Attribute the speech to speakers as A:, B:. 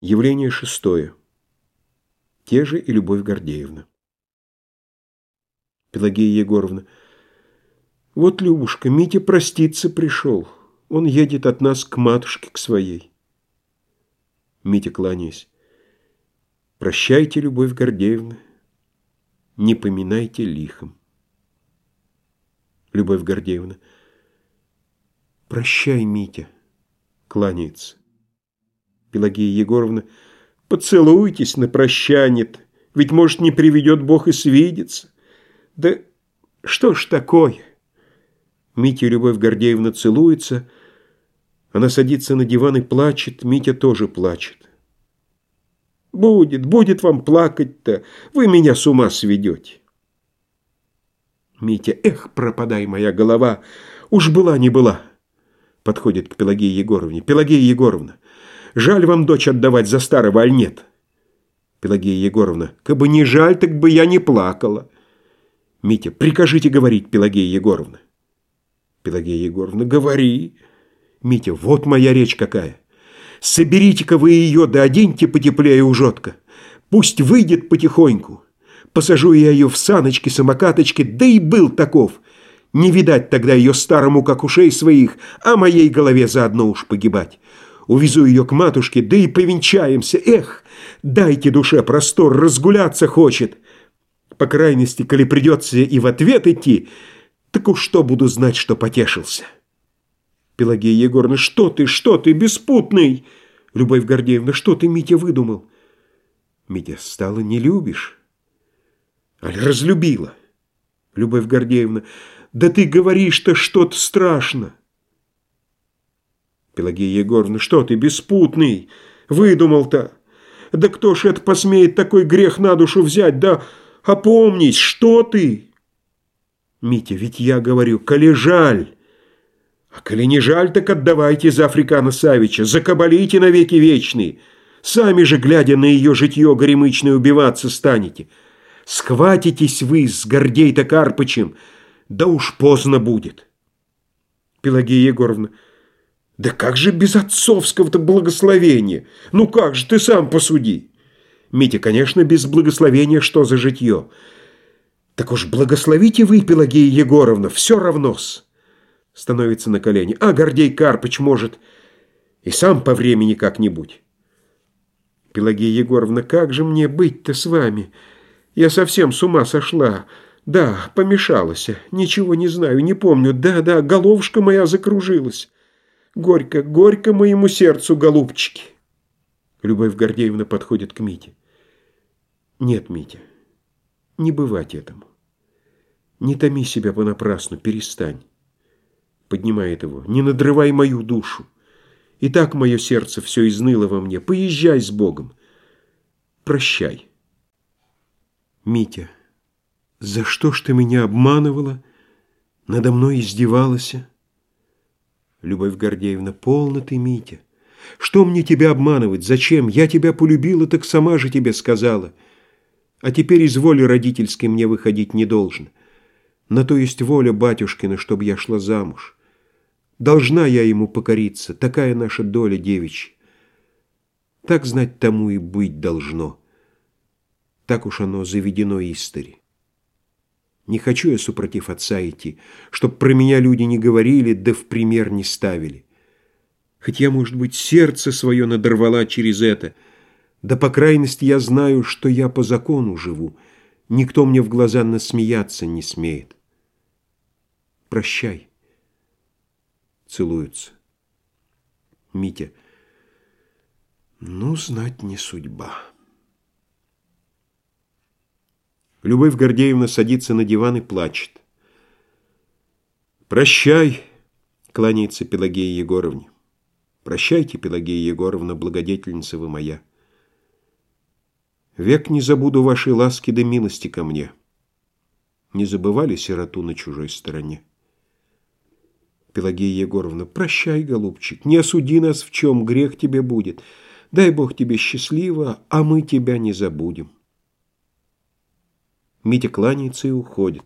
A: Явление шестое. Те же и Любовь Гордеевна. Пелагея Егоровна. Вот, Любушка, Митя проститься пришел. Он едет от нас к матушке, к своей. Митя, кланяясь. Прощайте, Любовь Гордеевна. Не поминайте лихом. Любовь Гордеевна. Прощай, Митя. Кланяется. Пелагея Егоровна, поцелуйтесь на прощанье ведь, может, не приведет Бог и свидеться. Да что ж такое? Митя Любовь Гордеевна целуются, она садится на диван и плачет, Митя тоже плачет. Будет, будет вам плакать-то, вы меня с ума сведете. Митя, эх, пропадай моя голова, уж была не была. Подходит к Пелагее Егоровне. Пелагея Егоровна, Жаль вам дочь отдавать за старого, аль нет? Пелагея Егоровна, кабы не жаль, так бы я не плакала. Митя, прикажите говорить, Пелагея Егоровна. Пелагея Егоровна, говори. Митя, вот моя речь какая. Соберите-ка вы ее, да оденьте потеплее ужотка. Пусть выйдет потихоньку. Посажу я ее в саночки-самокаточки, да и был таков. Не видать тогда ее старому, как ушей своих, а моей голове заодно уж погибать. Увезу ее к матушке, да и повенчаемся. Эх, дайте душе простор, разгуляться хочет. По крайности, коли придется и в ответ идти, так уж что буду знать, что потешился. Пелагея Егоровна, что ты, что ты, беспутный? Любовь Гордеевна, что ты, Митя, выдумал? Митя, стало не любишь? Аль разлюбила? Любовь Гордеевна, да ты говоришь-то что-то страшно. Пелагея Егоровна, что ты, беспутный? Выдумал-то. Да кто ж это посмеет такой грех на душу взять? Да опомнись, что ты? Митя, ведь я говорю, коли жаль. А коли не жаль, так отдавайте за Африкана Савича, закабалите навеки вечные. Сами же, глядя на ее житье горемычное, убиваться станете. Схватитесь вы с Гордей-то Карпычем, да уж поздно будет. Пелагея Егоровна, да как же без отцовского-то благословения? Ну как же, ты сам посуди. Митя, конечно, без благословения что за житье? Так уж благословите вы, Пелагея Егоровна, все равно-с. Становится на колени. А Гордей Карпыч может и сам по времени как-нибудь. Пелагея Егоровна, как же мне быть-то с вами? Я совсем с ума сошла. Да, помешалась. Ничего не знаю, не помню. Да-да, головушка моя закружилась. Горько, горько моему сердцу, голубчики. Любовь Гордеевна подходит к Мите. Нет, Митя, не бывать этому. Не томи себя понапрасну, перестань. Поднимает его. Не надрывай мою душу. И так мое сердце все изныло во мне. Поезжай с Богом. Прощай. Митя, за что ж ты меня обманывала, надо мной издевалась? Любовь Гордеевна, полно ты, Митя. Что мне тебя обманывать? Зачем? Я тебя полюбила, так сама же тебе сказала. А теперь из воли родительской мне выходить не должен. На то есть воля батюшкина, чтобы я шла замуж. Должна я ему покориться, такая наша доля девичья. Так знать тому и быть должно. Так уж оно заведено истори. Не хочу я супротив отца идти, чтоб про меня люди не говорили, да в пример не ставили. Хоть я, может быть, сердце свое надорвала через это, да по крайности я знаю, что я по закону живу, никто мне в глаза насмеяться не смеет. Прощай. Целуются. Митя. Ну, знать не судьба. Любовь Гордеевна садится на диван и плачет. «Прощай!» — кланяется Пелагея Егоровне. «Прощайте, Пелагея Егоровна, благодетельница вы моя. Век не забуду вашей ласки да милости ко мне. Не забывали сироту на чужой стороне?» Пелагея Егоровна, «Прощай, голубчик, не осуди нас, в чем грех тебе будет. Дай Бог тебе счастливо, а мы тебя не забудем». Митя кланяется и уходит.